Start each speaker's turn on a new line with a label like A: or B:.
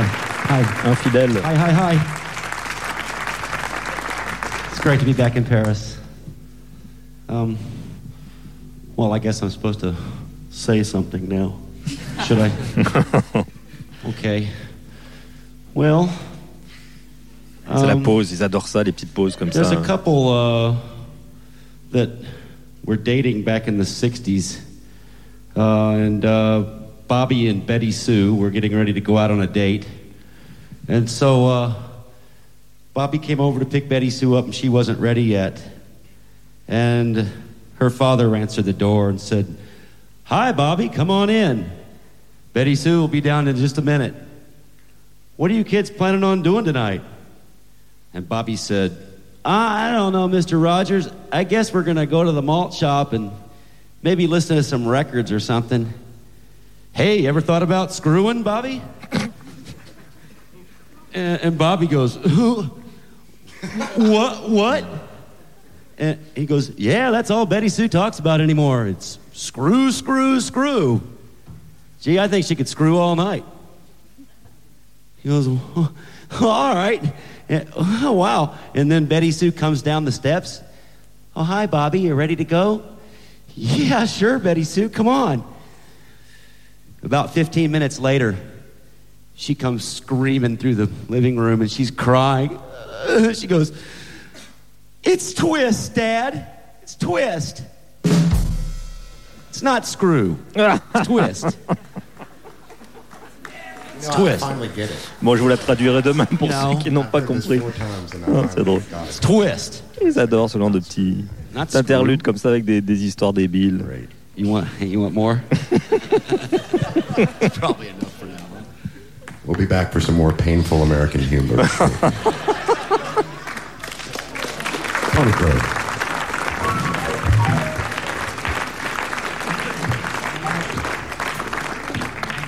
A: Hi. Hi.
B: Infidèle.
A: Hi, hi, hi. It's great to be back in Paris. Um, well, I guess I'm supposed to say something now. Should I? okay. Well.
B: C'est la
A: um,
B: pause, ils adorent ça, les petites pauses comme
A: There's
B: ça.
A: a couple uh, that were dating back in the 60s. Uh, and uh, Bobby and Betty Sue were getting ready to go out on a date. And so uh, Bobby came over to pick Betty Sue up, and she wasn't ready yet. And her father answered the door and said, Hi, Bobby, come on in. Betty Sue will be down in just a minute. What are you kids planning on doing tonight? And Bobby said, I don't know, Mr. Rogers. I guess we're going to go to the malt shop and maybe listen to some records or something. Hey, you ever thought about screwing, Bobby? and, and Bobby goes, Who? What? What? And he goes, Yeah, that's all Betty Sue talks about anymore. It's screw, screw, screw. Gee, I think she could screw all night. He goes, "Oh, all right. And- oh, wow. And then Betty Sue comes down the steps. Oh, hi, Bobby. You ready to go? Yeah, sure, Betty Sue. Come on. About 15 minutes later, she comes screaming through the living room and she's crying. She goes, It's twist, Dad. It's twist. It's not screw. It's twist. It's twist.
B: Bon, je vous la traduirai demain pour
A: No.
B: ceux qui n'ont pas compris. Ah, c'est drôle.
A: It's twist.
B: Ils adorent ce genre de petits
A: Not
B: interludes comme ça avec des, des histoires débiles.
A: You want, you want more?
C: Probably enough for now. We'll be back for some more painful American humor. Tony.